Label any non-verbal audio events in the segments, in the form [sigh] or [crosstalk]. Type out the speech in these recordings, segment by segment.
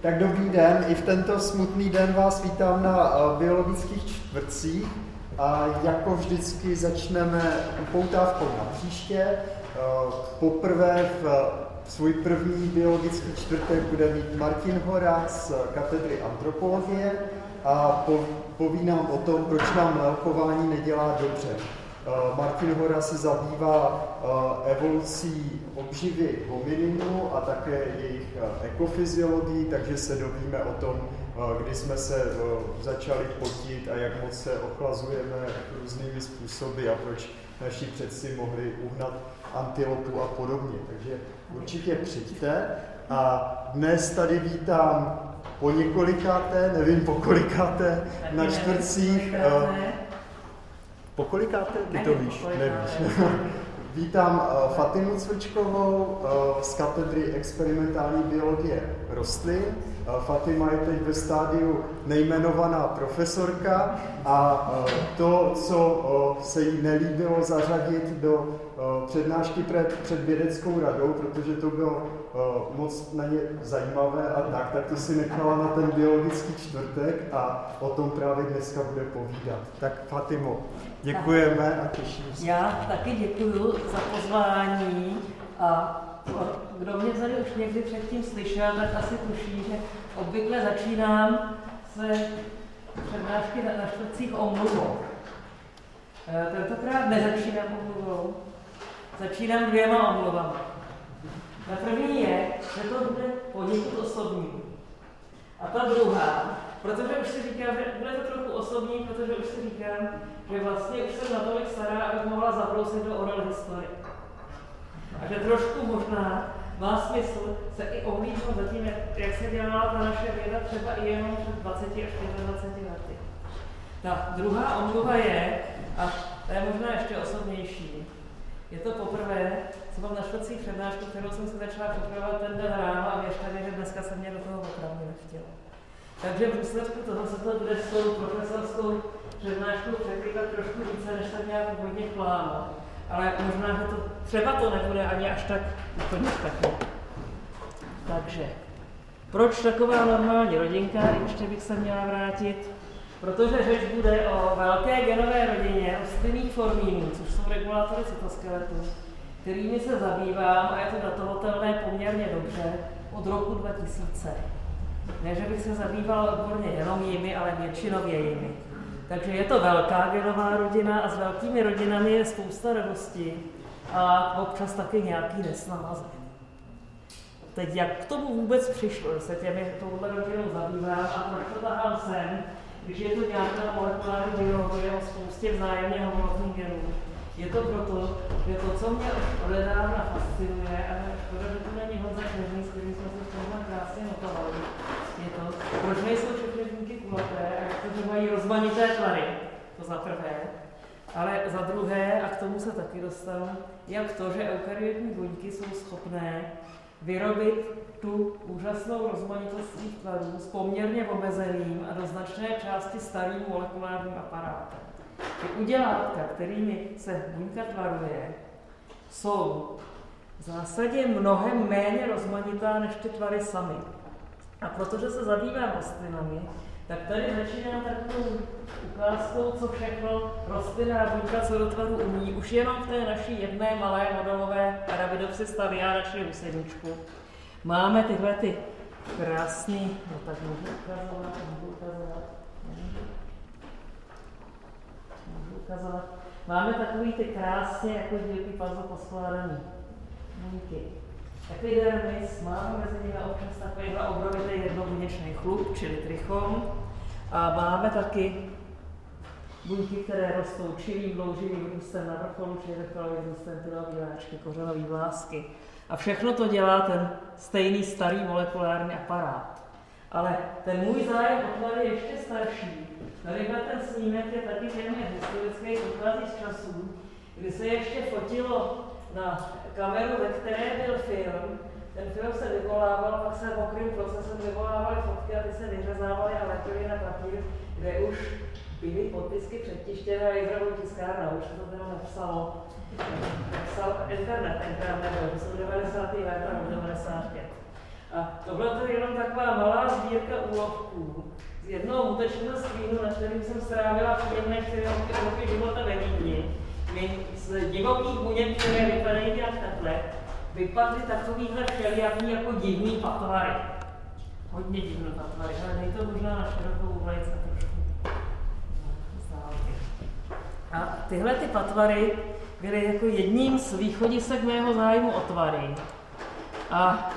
Tak dobrý den, i v tento smutný den vás vítám na uh, biologických čtvrtcích. A jako vždycky začneme upoutávkou na příště. Uh, poprvé v svůj první biologický čtvrtek bude mít Martin Hora z katedry antropologie a poví nám o tom, proč nám lelkování nedělá dobře. Eh, Martin Hora se zabývá eh, evolucí obživy homininu a také jejich eh, ekofyziologií, takže se dovíme o tom, kdy jsme se začali potit a jak moc se ochlazujeme různými způsoby a proč naši předci mohli uhnat antilopu a podobně. Takže určitě přijďte. A dnes tady vítám po několikáté, nevím po kolikáté, na čtvrtcích po kolikáté? Ty to víš, nevíš. [laughs] Vítám uh, Fatimu Cvrčkovou uh, z katedry experimentální biologie rostlin. Uh, Fatima je teď ve stádiu nejmenovaná profesorka a to, co se jí nelíbilo zařadit do přednášky před, před vědeckou radou, protože to bylo uh, moc na ně zajímavé a tak, tak to si nechala na ten biologický čtvrtek a o tom právě dneska bude povídat. Tak Fatimo, Děkujeme a těším se. Já taky děkuji za pozvání a kdo mě tady už někdy předtím slyšel, tak asi tuší, že obvykle začínám se přednášky na, na čtvrtcích omluvou. E, tentokrát nezačínám omluvou, začínám dvěma omluvami. Ta první je, že to bude poněkud osobní. A ta druhá, protože už si říkám, že bude to trochu osobní, protože už si říkám, že vlastně už jsem natolik stará, abych mohla zabrousit do oral historie. A že trošku možná má smysl se i ohlídnout za tím, jak, se dělala ta naše věda třeba i jenom před 20 až 25 lety. Ta druhá omluva je, a to je možná ještě osobnější, je to poprvé, co mám na švací přednášku, kterou jsem se začala připravovat ten den ráno a věřte mi, že dneska se mě do toho opravdu nechtěla. Takže v důsledku toho se to bude s tou profesorskou přednášku překlíkat trošku více, než jsem nějak původně plánoval. Ale možná, že to třeba to nebude ani až tak úplně špatně. Takže, proč taková normální rodinka, ještě bych se měla vrátit? Protože řeč bude o velké genové rodině rostlinných formínů, což jsou regulátory cytoskeletu, kterými se zabývám a je to datovatelné poměrně dobře od roku 2000. Ne, že bych se zabýval odborně jenom jimi, ale většinově jimi. Takže je to velká genová rodina a s velkými rodinami je spousta radosti a občas taky nějaký nesnáze. Teď jak k tomu vůbec přišlo, že se těmi touhle rodinou zabývám a proč to tahám sem, když je to nějaká molekulární biologie o spoustě vzájemně homologních genů. Je to proto, že to, co mě od nedávna fascinuje, a škoda, že to není Honza Černý, s kterým jsme se v tomhle krásně notovali, je to, proč nejsou všechny buňky kulaté a jak to, že mají rozmanité tvary, to za prvé. Ale za druhé, a k tomu se taky dostanu, jak to, že eukaryotní buňky jsou schopné vyrobit tu úžasnou rozmanitost svých tvarů s poměrně omezeným a do značné části starým molekulárním aparátem. Ty udělátka, kterými se buňka tvaruje, jsou v zásadě mnohem méně rozmanitá než ty tvary samy. A protože se zabývám rostlinami, tak tady začínám takovou ukázkou, co všechno rostlina a buňka co do tvaru umí, už jenom v té naší jedné malé modelové Arabidopsis staviáračně husedničku. Máme tyhle ty krásný, no tak můžu ukazovat, můžu ukazovat, můžu ukazovat. Máme takový ty krásně jako dílky puzzle poskládaný buňky. Epidermis, máme mezi nimi občas takovýhle obrovitý jednobuněčný chlup, čili trichom. A máme taky buňky, které rostou čilým, dlouživým růstem na vrcholu, čili vrcholovým růstem tylový váčky, kořenové vlásky. A všechno to dělá ten stejný starý molekulární aparát. Ale ten můj zájem o tvary je ještě starší. Tady ten snímek je taky téměř historický, pochází z časů, kdy se ještě fotilo na kameru, ve které byl film. Ten film se vyvolával, pak se mokrým procesem vyvolávaly fotky a ty se vyřezávaly a letěly na papír, kde už byly podpisky předtištěné a Izrael tiskárna, už to bylo napsalo. Napsal internet tenkrát nebyl, to jsou 90. léta nebo 95. A tohle je jenom taková malá sbírka úlovků z jednoho mutečního screenu, na kterým jsem strávila příjemné čtyři roky života ve Vídni. My z divokých buněk, které vypadají jak takhle, vypadly takovýhle všelijaký jako divný patvary. Hodně divný patvary, ale nejde to možná na širokou vlejce trošku. A tyhle ty patvary byly jako jedním z východisek mého zájmu o tvary. A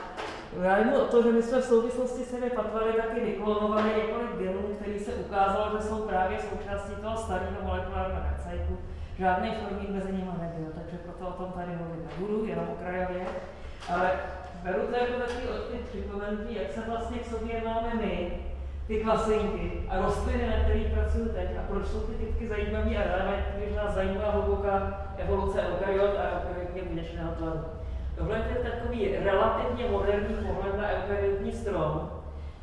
zájmu o to, že my jsme v souvislosti s těmi patvary taky vyklonovali několik genů, který se ukázalo, že jsou právě součástí toho starého molekulárního recajku. Žádný formík mezi nimi nebyl, takže proto o tom tady mluvit nebudu, jenom okrajově. Ale beru to jako takový odpět připomenutí, jak se vlastně k sobě máme my, ty klasinky a rostliny, na kterých pracuju teď a proč jsou ty kytky zajímavé a relevantní, když nás zajímá hluboká evoluce eukaryot a eukaryotně buněčného tvaru. Tohle je takový relativně moderní pohled na eukaryotní strom,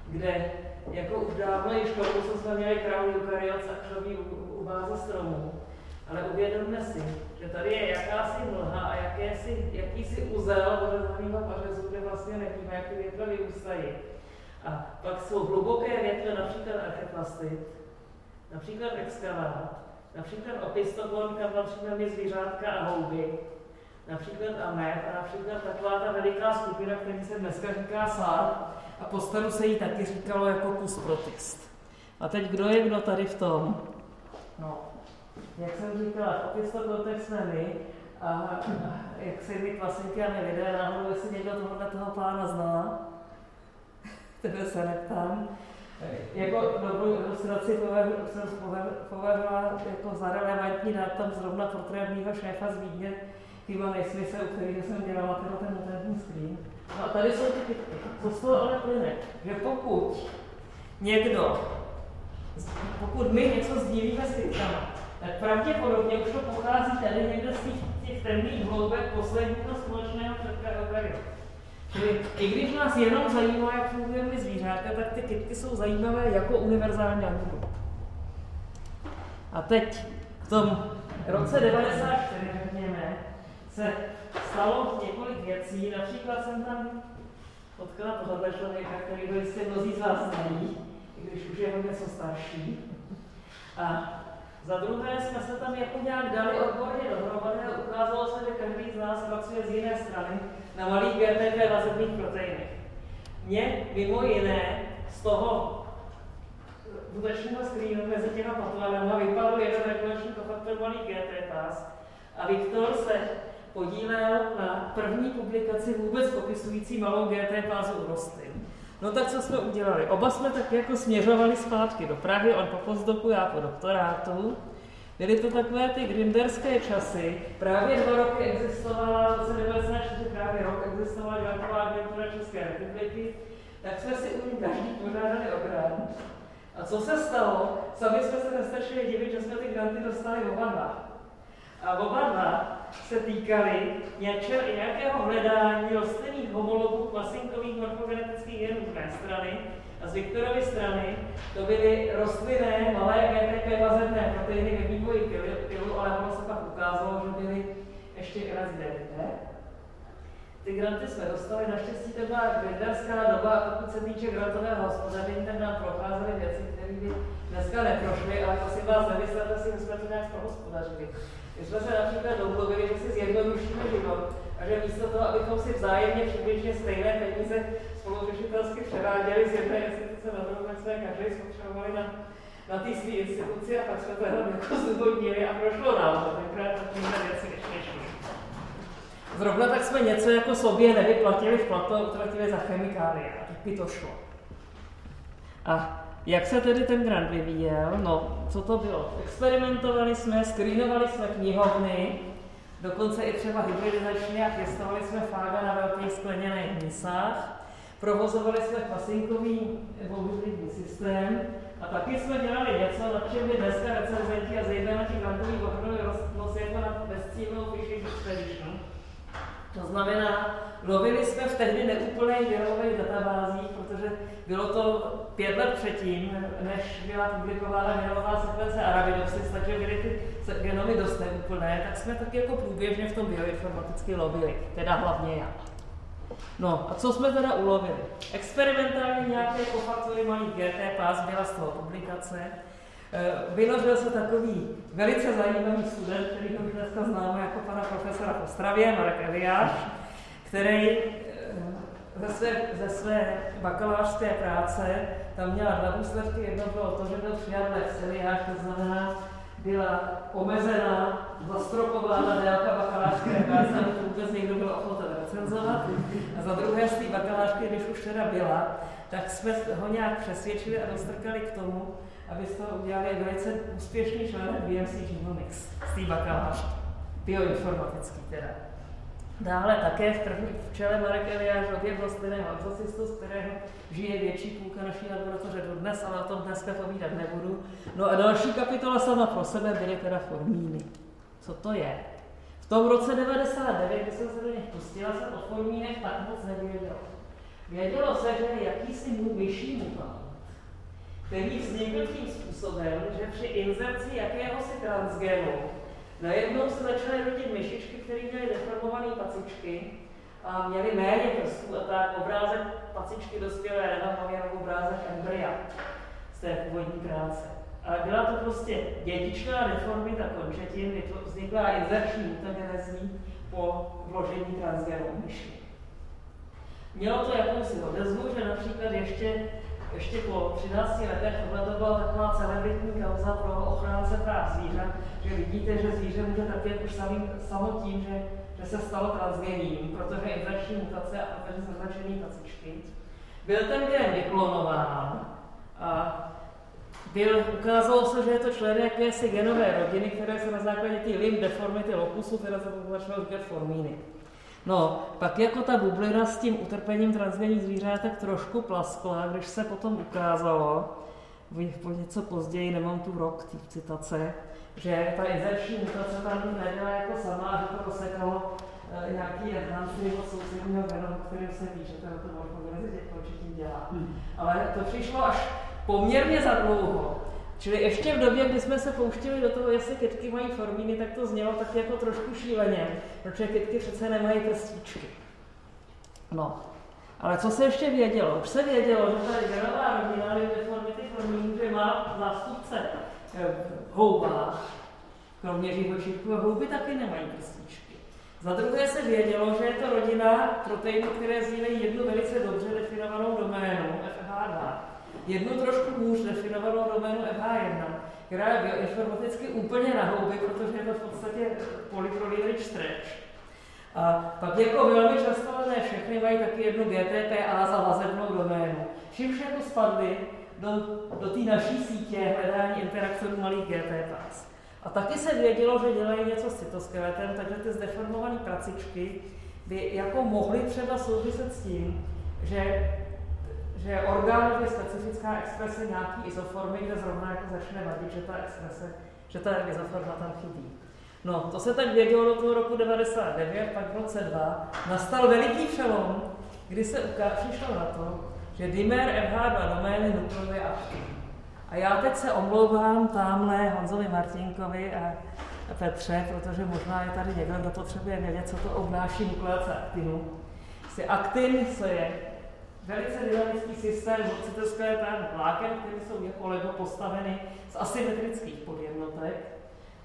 kde jako už dávno již tomu jsme měli králu eukaryot a křoví u, u báze stromů, ale uvědomme si, že tady je jakási mlha a jakési, jakýsi uzel vodorovného pařezu, kde vlastně nevíme, jak ty větve vyrůstají. A pak jsou hluboké větve, například archeplastit, například exkavát, například opistoklon, kam patříme zvířátka a houby, například amet a například taková ta veliká skupina, která se dneska říká sád a po se jí taky říkalo jako kus protist. A teď kdo je kdo tady v tom? No, jak jsem říkala, v opistoklotech jsme my a, a jak se mi my lidé náhodou, jestli někdo tohohle toho pána zná, [laughs] tebe se neptám. Jako dobrou ilustraci jsem považovala jako za relevantní dát tam zrovna portrét mýho šéfa z Vídně, Iva Nesmise, u kterého jsem dělala teda ten mutantní screen. No a tady jsou ty kytky. Co z toho ale plyne? Že pokud někdo, pokud my něco sdílíme s kytkama, tak pravděpodobně už to pochází tady někde z těch, těch temných hloubek posledního společného předka Čili i když nás jenom zajímá, jak fungují my zvířátka, tak ty kytky jsou zajímavé jako univerzální argument. A teď v tom roce 94, řekněme, se stalo několik věcí. Například jsem tam potkala tohoto člověka, který byl jistě mnozí z vás znají, i když už je hodně něco starší. A za druhé jsme se tam jako nějak dali odborně dohromady a ukázalo se, že každý z nás pracuje z jiné strany na malých GTP vazebných proteinech. Mně mimo jiné z toho vůdečního screenu mezi těma patlanama vypadl jeden regulační kofaktor malý GT pas a Viktor se podílel na první publikaci vůbec popisující malou GT pázu u rostlin. No tak co jsme udělali? Oba jsme tak jako směřovali zpátky do Prahy, on po postdoku, já po doktorátu. Byly to takové ty grinderské časy. Právě dva roky existovala, v roce 1994 právě rok existovala grantová agentura České republiky, tak jsme si u ní každý požádali o grant. A co se stalo? Sami jsme se nestačili divit, že jsme ty granty dostali oba dva. A oba dva se týkaly nějakého hledání rostlinných homologů klasinkových morfogenetických genů z mé strany a z Viktorovy strany to byly rostlinné malé GTP vazebné proteiny ve vývoji pilu, ale ono se pak ukázalo, že byly ještě RSDT. Ty granty jsme dostali, naštěstí to byla grandarská doba a pokud se týče grantového hospodaření, tak nám procházely věci, které by dneska neprošly, ale prosím vás, nemyslete si, my jsme to nějak prohospodařili. My jsme se například domluvili, že si zjednodušíme život a že místo toho, abychom si vzájemně přibližně stejné peníze spoluřešitelsky převáděli z jedné instituce na druhou, tak jsme každý spotřebovali na, na té své instituci a pak jsme to jenom jako zdůvodnili a prošlo nám to. Tenkrát takovýhle věci nešly. Zrovna tak jsme něco jako sobě nevyplatili v platu a utratili za chemikálie. A tak by to šlo. A jak se tedy ten grant vyvíjel? No, co to bylo? Experimentovali jsme, screenovali jsme knihovny, dokonce i třeba hybridizačně a pěstovali jsme fága na velkých skleněných misách, provozovali jsme pasinkový dvouhybridní systém a taky jsme dělali něco, na čem by dneska recenzenti a zejména ti grantoví ochrany roznosí jako na bezcílnou Fishing Expedition. To znamená, lovili jsme v tehdy neúplných genových databázích, protože bylo to pět let předtím, než byla publikována genová sekvence Arabidopsis, takže byly ty genomy dost neúplné, tak jsme taky jako průběžně v tom bioinformaticky lovili, teda hlavně já. No a co jsme teda ulovili? Experimentálně nějaké kofaktory malý GT pás byla z toho publikace. Eh, vynořil se takový velice zajímavý student, který už dneska známe jako pana profesora v Ostravě, Marek Eliáš, který eh, ze své, ze své bakalářské práce tam měla dva důsledky. Jedno bylo to, že byl přijat lex Eliáš, to znamená, byla omezená, zastropována délka bakalářské práce, aby to vůbec někdo byl ochoten recenzovat. A za druhé z té bakalářky, když už teda byla, tak jsme ho nějak přesvědčili a dostrkali k tomu, aby z toho udělali velice úspěšný článek BMC Genomics z té bakaláře, bioinformatický teda. Dále také v první čele Marek Eliáš objekt rostlinného exocistu, z kterého žije větší půlka naší laboratoře do dnes, ale o tom dneska povídat nebudu. No a další kapitola sama pro sebe byly teda formíny. Co to je? V tom roce 99, kdy jsem se do nich pustila, jsem o formínech tak moc nevěděl. Vědělo se, že jakýsi vyšší mutant, který vznikl tím způsobem, že při inzerci jakéhosi transgenu Najednou se začaly rodit myšičky, které měly deformované pacičky a měly méně prstů a tak obrázek pacičky dospělé nenapavěl jako obrázek embrya z té původní práce. Ale byla to prostě dědičná deformita končetin, vznikla inzerční mutagenezní po vložení transgenu myši. Mělo to jakousi odezvu, že například ještě ještě po 13 letech tohle to byla taková celebritní kauza pro ochránce práv zvířat, že vidíte, že zvíře může trpět už samým, samo tím, že, že se stalo transgenním, protože inzerční mutace a protože jsou značený pacičky. Byl ten gen vyklonován a byl, ukázalo se, že je to člen jakési genové rodiny, které se na základě té limb deformity locusu, teda se začalo říkat formíny. No, pak jako ta bublina s tím utrpením transgenních zvířat tak trošku plaskla, když se potom ukázalo, po něco později, nemám tu rok té citace, že ta inzerční mutace tam nebyla jako sama, že to rozsekalo e, nějaký enhancy od sousedního genomu, který se ví, že to je to morfogenezi, tím dělá. Hmm. Ale to přišlo až poměrně za dlouho. Čili ještě v době, kdy jsme se pouštili do toho, jestli kytky mají formíny, tak to znělo tak jako trošku šíleně, protože kytky přece nemají prstíčky. No, ale co se ještě vědělo? Už se vědělo, že ta genová rodina deformity formín, že má zástupce eh, v houbách, kromě živočichů, houby taky nemají prstíčky. Za druhé se vědělo, že je to rodina proteinů, které sdílejí jednu velice dobře definovanou doménu, FH2, jednu trošku hůř definovanou doménu FH1, která je bioinformaticky úplně na houby, protože je to v podstatě polyprolivage stretch. A pak jako velmi často, ale ne všechny, mají taky jednu GTPA za vazebnou doménu. Čímž jako spadly do, do té naší sítě hledání interaktorů malých GTPAs. A taky se vědělo, že dělají něco s cytoskeletem, takže ty zdeformované pracičky by jako mohly třeba souviset s tím, že že orgánově specifická exprese nějaký izoformy, kde zrovna jako začne vadit, že ta exprese, že ta izoforma tam chybí. No, to se tak vědělo do toho roku 99, pak v roce 2 nastal veliký přelom, kdy se přišlo na to, že dimer FH2 domény nukleově aktivní. A já teď se omlouvám tamhle Honzovi Martinkovi a Petře, protože možná je tady někdo, kdo potřebuje vědět, co to obnáší nukleace aktinu. Si aktin, co je velice dynamický systém cytoskeletrálních vláken, které jsou jako Lego postaveny z asymetrických podjednotek.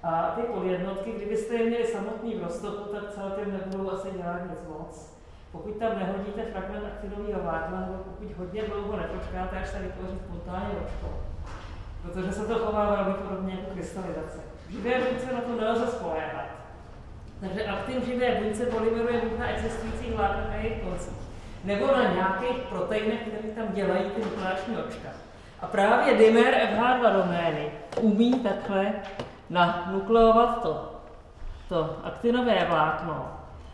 A ty podjednotky, kdybyste je měli samotný v roztoku, tak celkem nebudou asi dělat nic moc. Pokud tam nehodíte fragment aktinového vlákna, nebo pokud hodně dlouho nepočkáte, až se vytvoří spontánně očko, protože se to chová velmi podobně jako krystalizace. Živé buňce na to nelze spoléhat. Takže aktin živé buňce polymeruje buď na existujících vláknech a jejich koncích nebo na nějakých proteinech, které tam dělají ty nukleáční očka. A právě dimer FH2 domény umí takhle nanukleovat to, to aktinové vlákno.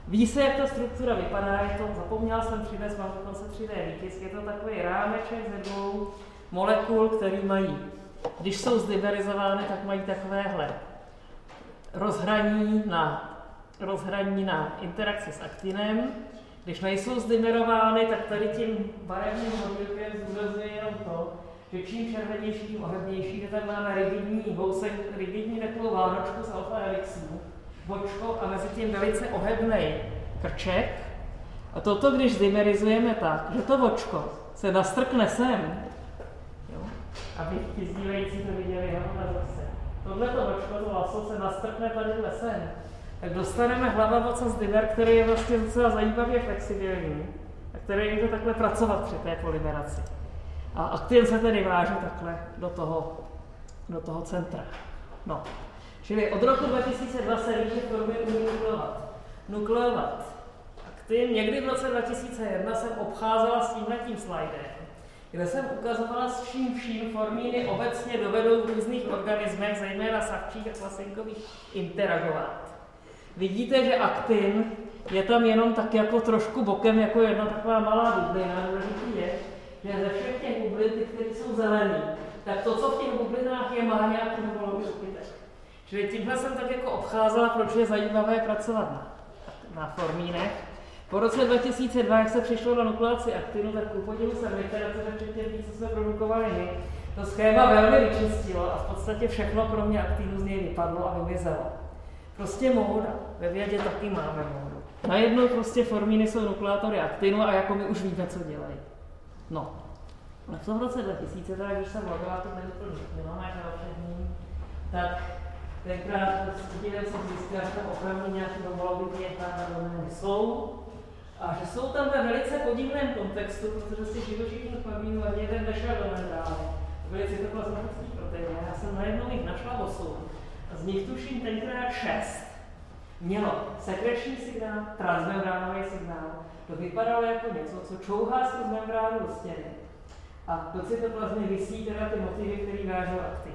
Ví se, jak ta struktura vypadá, je to, zapomněla jsem přivést, mám dokonce 3D výtisk, je to takový rámeček ze dvou molekul, který mají, když jsou zdiverizovány, tak mají takovéhle rozhraní na, rozhraní na interakci s aktinem, když nejsou zdimerovány, tak tady tím barevným modlíkem zdůrazňuje jenom to, že čím červenější, tím ohebnější, že tak máme rigidní housek, rigidní takovou vánočku z alfa elixů, bočko a mezi tím velice ohebný krček. A toto, když zimerizujeme tak, že to očko se nastrkne sem, jo, aby ti sdílející to viděli na zase. Tohle to očko, to laso se nastrkne tady sem, dostaneme hlava oca z diver, který je vlastně docela zajímavě flexibilní a který může takhle pracovat při té polymeraci. A aktin se tedy váže takhle do toho, do toho centra. No. Čili od roku 2002 se různě formy nukleovat. Nukleovat aktin. Někdy v roce 2001 jsem obcházela s tímhletím slidem, kde jsem ukazovala, s čím vším formíny obecně dovedou v různých organismech, zejména savčích a klasinkových, interagovat. Vidíte, že aktin je tam jenom tak jako trošku bokem, jako jedna taková malá bublina. Důležitý je, že ze všech těch bublin, ty, které jsou zelený, tak to, co v těch bublinách je, má nějaký numerový ubytek. Čili tímhle jsem tak jako obcházela, proč je zajímavé pracovat na, na formínech. Po roce 2002, jak se přišlo na nukleaci aktinu, tak ku podivu jsem literace, včetně těch, co jsme produkovali my, to schéma velmi vyčistilo a v podstatě všechno kromě aktinu z něj vypadlo a vymizelo. Prostě móda. Ve vědě taky máme módu. Najednou prostě formíny jsou nukleátory aktinu a jako my už víme, co dělají. No. A v tom roce 2000, teda, když jsem laborátor nevyplnil kilometr všední, tak tenkrát dílem jsem zjistil, že tam opravdu nějaké homologie tam jsou a že jsou tam ve velice podivném kontextu, protože si živočišných formínů ani jeden nešel do. To byly cytoplazmatické proteiny. Já jsem najednou jich našla 8 z nich tuším tenkrát šest, mělo sekreční signál, transmembránový signál. To vypadalo jako něco, co čouhá skrz membránu do stěny. A do cytoplazmy vysí teda ty motivy, které vážou aktin.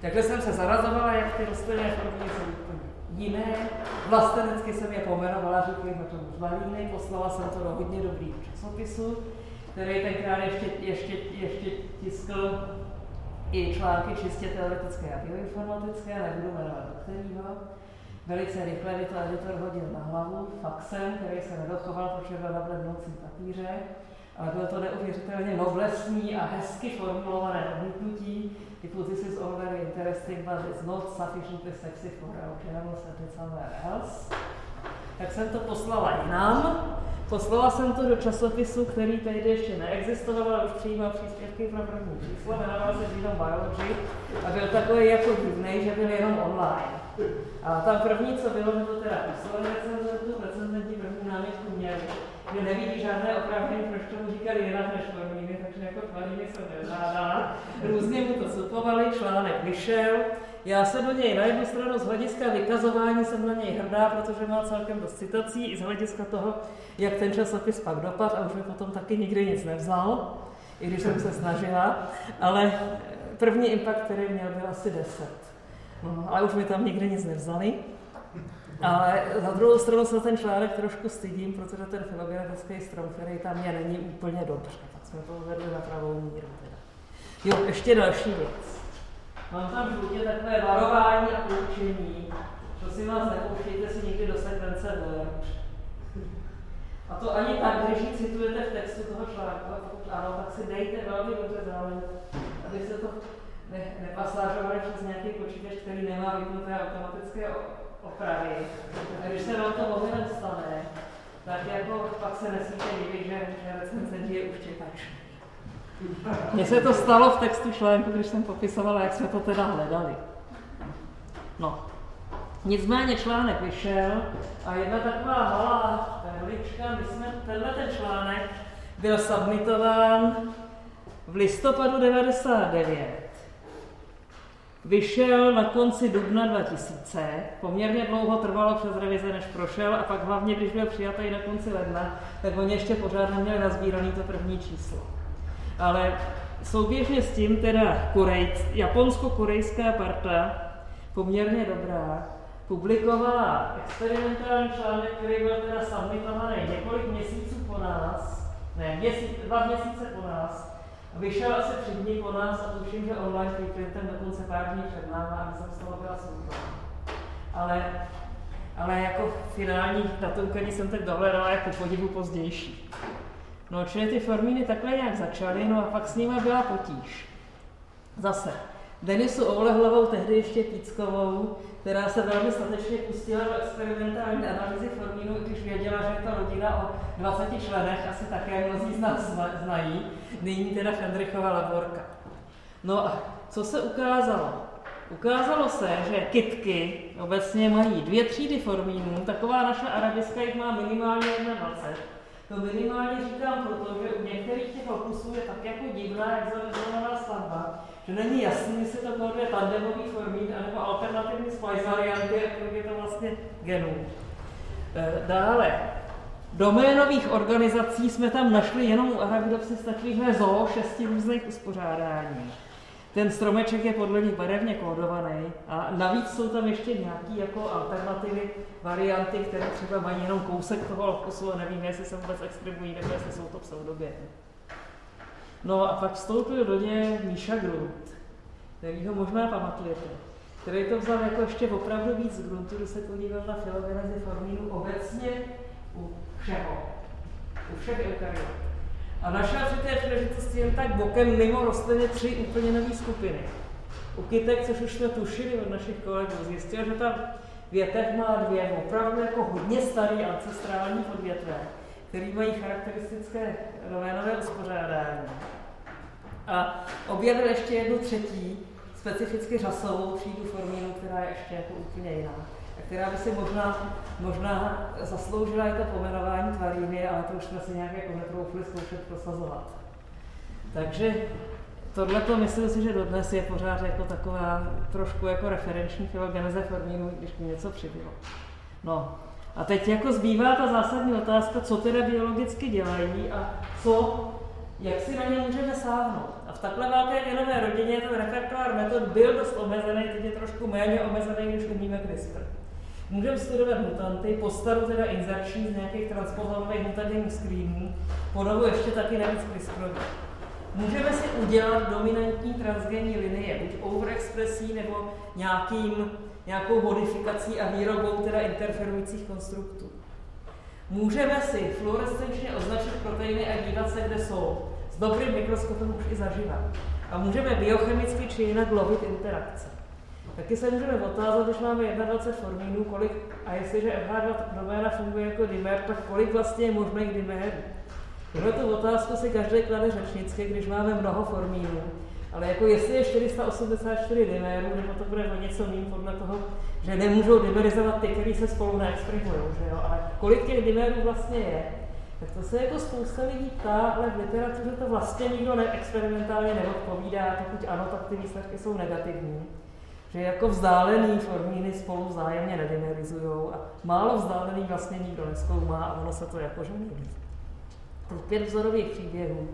Takhle jsem se zarazovala, jak ty rostlinné formy jsou úplně jiné. Vlastenecky jsem je pomenovala, říkají na tom žvalíny, poslala jsem to do hodně dobrých časopisů, který tenkrát ještě, ještě, ještě tiskl i články čistě teoretické a bioinformatické, nebudu jmenovat do kterého. Velice rychle mi to editor hodil na hlavu faxem, který se nedochoval, protože byl na blednoucím papíře, ale bylo to neuvěřitelně noblesní a hezky formulované odmítnutí, typu this is very interesting, but it's not sufficiently sexy for our send it somewhere else. Tak jsem to poslala jinam, Poslala jsem to do časopisu, který tehdy ještě neexistoval, ale už přijímal příspěvky pro první číslo, jmenoval se Genome Biology a byl takový jako divný, že byl jenom online. A tam první, co bylo, to teda písalo recenzentů, recenzenti první námitku měli, že nevidí žádné oprávnění, proč tomu říkali jinak než formíny, takže jako tvarými jsem nezádala. Různě mu to cupovali, článek vyšel, já se do něj na jednu stranu z hlediska vykazování jsem na něj hrdá, protože má celkem dost citací, i z hlediska toho, jak ten časopis pak dopad a už mi potom taky nikdy nic nevzal, i když jsem se snažila, ale první impact, který měl, byl asi 10. No, ale už mi tam nikdy nic nevzali. Ale za druhou stranu se ten článek trošku stydím, protože ten filogenetický strom, který tam je, není úplně dobře. Tak jsme to uvedli na pravou míru. Teda. Jo, ještě další věc. Mám tam žlutě takové varování a poučení. Prosím vás, nepouštějte si nikdy do sekvence Word. A to ani tak, když ji citujete v textu toho článku, ano, tak si dejte velmi dobře záležet, abyste to ne, nepasážovali přes nějaký počítač, který nemá vypnuté automatické opravy. A když se vám to mobilem stane, tak jako pak se nesmíte divit, že, že recenzent je už čekač. Mně se to stalo v textu článku, když jsem popisovala, jak jsme to teda hledali. No. Nicméně článek vyšel a jedna taková malá perlička, my jsme, tenhle ten článek byl submitován v listopadu 99. Vyšel na konci dubna 2000, poměrně dlouho trvalo přes revize, než prošel a pak hlavně, když byl přijatý na konci ledna, tak oni ještě pořád neměli nazbíraný to první číslo. Ale souběžně s tím teda Korejc, japonsko-korejská parta, poměrně dobrá, publikovala experimentální článek, který byl teda submitovaný několik měsíců po nás, ne, měsíc, dva měsíce po nás, vyšel asi tři dny po nás a tuším, že online preprintem dokonce pár dní před náma a jsem z toho byla smutná. Ale, ale jako finální který jsem tak dohledala, jako podivu pozdější. No, čili ty formíny takhle nějak začaly, no a pak s nimi byla potíž. Zase, Denisu Oulehlovou, tehdy ještě Píckovou, která se velmi statečně pustila do experimentální analýzy formínu, když věděla, že je to rodina o 20 členech, asi také mnozí z nás znají, nyní teda Fendrichova laborka. No a co se ukázalo? Ukázalo se, že kitky obecně mají dvě třídy formínů, taková naše arabiska jich má minimálně 21. To minimálně říkám proto, že u některých těch opusů je tak jako divná exonizovaná stavba, že není jasný, jestli to kóduje tandemový formín anebo alternativní splice varianty, jak je to vlastně genů. E, dále, doménových organizací jsme tam našli jenom u Arabidopsis takových zoo šesti různých uspořádání. Ten stromeček je podle nich barevně kódovaný a navíc jsou tam ještě nějaké jako alternativy, varianty, které třeba mají jenom kousek toho lokusu a nevím, jestli se vůbec exprimují nebo jestli jsou to pseudobě. No a pak vstoupil do něj Míša Grunt, který ho možná pamatujete, který to vzal jako ještě opravdu víc gruntu, když se podíval na filogenezi formínu obecně u všeho, u všech eukaryotů. A našel při té příležitosti jen tak bokem mimo rostliny tři úplně nové skupiny. U kytek, což už jsme tušili od našich kolegů, zjistil, že ta větev má dvě opravdu jako hodně staré ancestrální podvětve, které mají charakteristické doménové uspořádání. A objevil ještě jednu třetí, specificky řasovou třídu formínu, která je ještě jako úplně jiná která by si možná, možná zasloužila i to pomenování tvaríny, ale to už jsme si nějak jako netroufli zkoušet prosazovat. Takže tohle to myslím si, že dodnes je pořád jako taková trošku jako referenční filogeneze formínu, když mi něco přibylo. No, a teď jako zbývá ta zásadní otázka, co teda biologicky dělají a co, jak si na ně můžeme sáhnout. A v takhle velké genové rodině ten repertoár metod byl dost omezený, teď je trošku méně omezený, když umíme CRISPR. Můžeme studovat mutanty, postaru teda inzerční z nějakých transpozových mutagenních screenů, podobu ještě taky navíc CRISPR. Můžeme si udělat dominantní transgenní linie, buď overexpresí nebo nějakým, nějakou modifikací a výrobou teda interferujících konstruktů. Můžeme si fluorescenčně označit proteiny a dívat se, kde jsou. S dobrým mikroskopem už i zaživa. A můžeme biochemicky či jinak lovit interakce. Taky se můžeme otázat, když máme 21 formínů, kolik, a jestliže FH2 doména funguje jako dimer, tak kolik vlastně je možných dimérů. Tuhle tu otázku si každý klade řečnicky, když máme mnoho formínů. Ale jako jestli je 484 dimérů, nebo to bude o něco méně podle toho, že nemůžou dimerizovat ty, kteří se spolu neexprimují, že jo? Ale kolik těch dimérů vlastně je, tak to se jako spousta lidí ptá, ale v literatuře to vlastně nikdo neexperimentálně neodpovídá, pokud ano, tak ty výsledky jsou negativní že jako vzdálený formíny spolu vzájemně nedimerizují a málo vzdálený vlastně nikdo neskoumá a ono se to jakože neví. Těch pět vzorových příběhů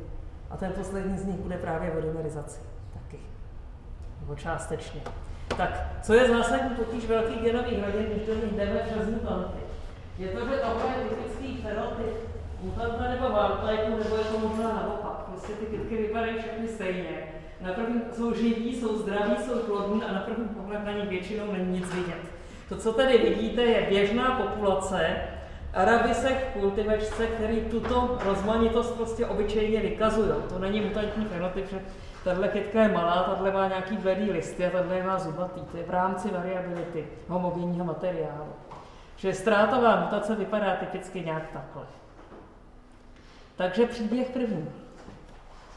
a ten poslední z nich bude právě o dimerizaci taky. Nebo částečně. Tak, co je zásadní potíž velkých genových hladin, když do nich jdeme přes mutanty? Je to, že tohle je typický fenotyp mutanta nebo wildtype, nebo je to možná naopak. Prostě ty kytky vypadají všechny stejně na první jsou živí, jsou zdraví, jsou plodní a na první pohled na nich většinou není nic vidět. To, co tady vidíte, je běžná populace arabisek v kultivačce, který tuto rozmanitost prostě obyčejně vykazují. To není mutantní fenotyp, že tahle kytka je malá, tahle má nějaký bledý listy a tahle má zubatý. To je v rámci variability homogenního materiálu. Že ztrátová mutace vypadá typicky nějak takhle. Takže příběh první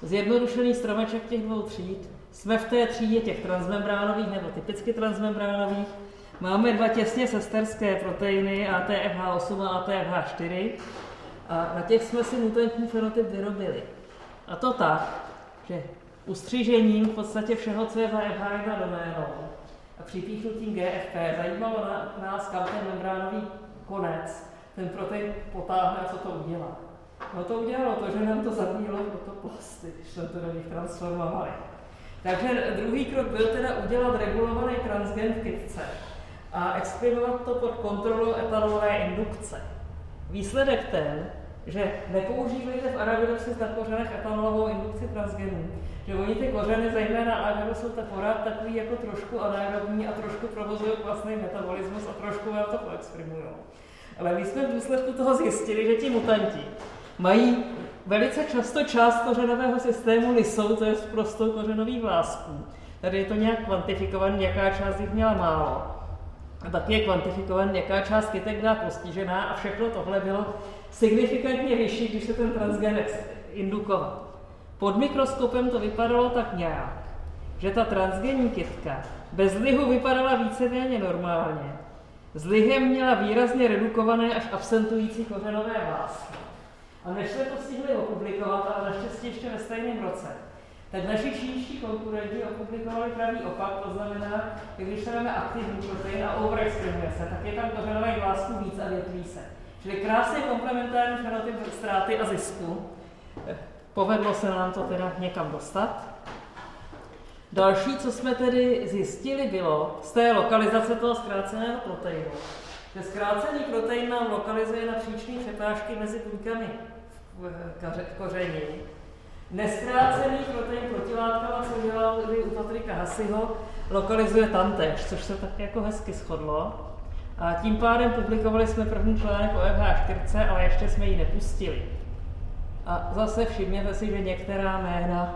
zjednodušený stromeček těch dvou tříd. Jsme v té třídě těch transmembránových nebo typicky transmembránových. Máme dva těsně sesterské proteiny ATFH8 a ATFH4 a na těch jsme si mutantní fenotyp vyrobili. A to tak, že ustřížením v podstatě všeho, co je za FH1 doménou a připíchnutím GFP zajímalo nás, kam ten membránový konec ten protein potáhne a co to udělá. No to udělalo to, že nám to zabíjelo protoplasty, když jsme to do nich transformovali. Takže druhý krok byl teda udělat regulovaný transgen v kytce a exprimovat to pod kontrolou etanolové indukce. Výsledek ten, že nepoužívejte v Arabidopsis na kořenech etanolovou indukci transgenů, že oni ty kořeny, zejména Arabido, jsou tak takový jako trošku anaerobní a trošku provozují vlastní metabolismus a trošku vám to poexprimují. Ale my jsme v důsledku toho zjistili, že ti mutanti mají velice často část kořenového systému lisou, to je prostou kořenových vlásků. Tady je to nějak kvantifikované, jaká část jich měla málo. A taky je kvantifikované, jaká část kytek byla postižená a všechno tohle bylo signifikantně vyšší, když se ten transgen indukoval. Pod mikroskopem to vypadalo tak nějak, že ta transgenní kytka bez lihu vypadala víceméně normálně. S lihem měla výrazně redukované až absentující kořenové vlásky. A než jsme to stihli opublikovat, ale naštěstí ještě ve stejném roce, tak naši čínští konkurenti opublikovali pravý opak, to znamená, že když se máme aktivní protein a overexprimuje se, tak je tam kořenových vlásků víc a větví se. Čili krásně komplementární fenotyp ztráty a zisku. Povedlo se nám to teda někam dostat. Další, co jsme tedy zjistili, bylo z té lokalizace toho zkráceného proteinu, že zkrácený protein nám lokalizuje na příčné přetážky mezi buňkami koření. Neskrácený protein protilátkama, co dělali u Patrika Hasiho, lokalizuje tam tež, což se tak jako hezky shodlo. A tím pádem publikovali jsme první článek o FH4, ale ještě jsme ji nepustili. A zase všimněte si, že některá jména,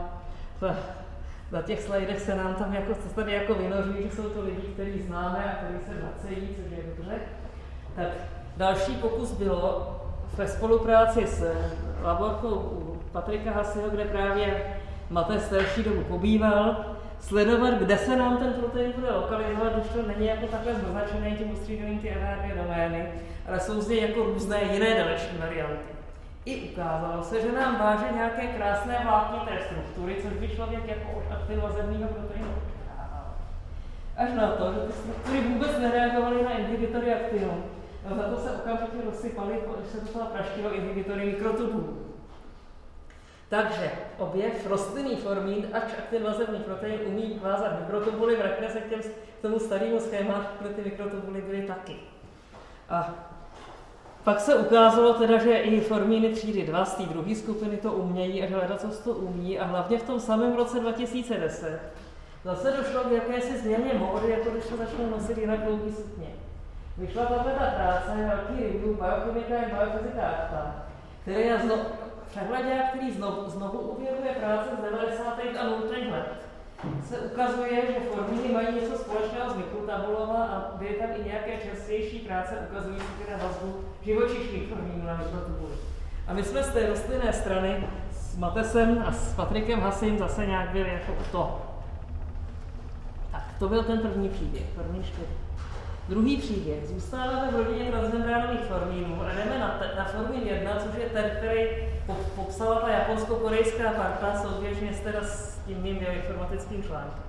na těch slajdech se nám tam jako, co tady jako vynořují, že jsou to lidi, kteří známe a kteří se vracejí, což je dobře. Tak další pokus bylo ve spolupráci s laborkou Patrika Hasiho, kde právě Mate starší dobu pobýval, sledovat, kde se nám ten protein bude lokalizovat, když to není jako takhle zboznačené tím ustřídovým ty MRD domény, ale jsou zde jako různé jiné další varianty. I ukázalo se, že nám váže nějaké krásné vláknité struktury, což by člověk jako od aktivozemního proteinu. Až na to, že ty struktury vůbec nereagovaly na inhibitory aktionu. Za to se okamžitě rozsypaly, když se to praštilo inhibitory mikrotubů. Takže objev rostlinný formín, ač aktivozemní protein umí vázat mikrotubuly, vrátíme se k, těm, k tomu starému schématu, kde ty mikrotubuly byly taky. A pak se ukázalo teda, že i formíny třídy 2 z té druhé skupiny to umějí a že co to umí a hlavně v tom samém roce 2010 zase došlo k jakési změně módy, jako když to začnou nosit jinak dlouhý sukně. Vyšla tato ta práce, velký review Biochemika a Biofyzika Acta, který je znovu, přehledě, který znovu, znovu objevuje práce z 90. a 0. let se ukazuje, že formíny mají něco společného s mikrotabulama a byly tam i nějaké častější práce ukazující na vazbu živočišných formínů na mikrotubuly. A my jsme z té rostlinné strany s Matesem a s Patrikem Hasem zase nějak byli jako toho. Tak, to byl ten první příběh, první čtyři. Druhý příběh. Zůstáváme v rodině transmembránových formínů a jdeme na, na formín 1, což je ten, který popsala ta japonsko-korejská parta souběžně teda s tím mým bioinformatickým článkem.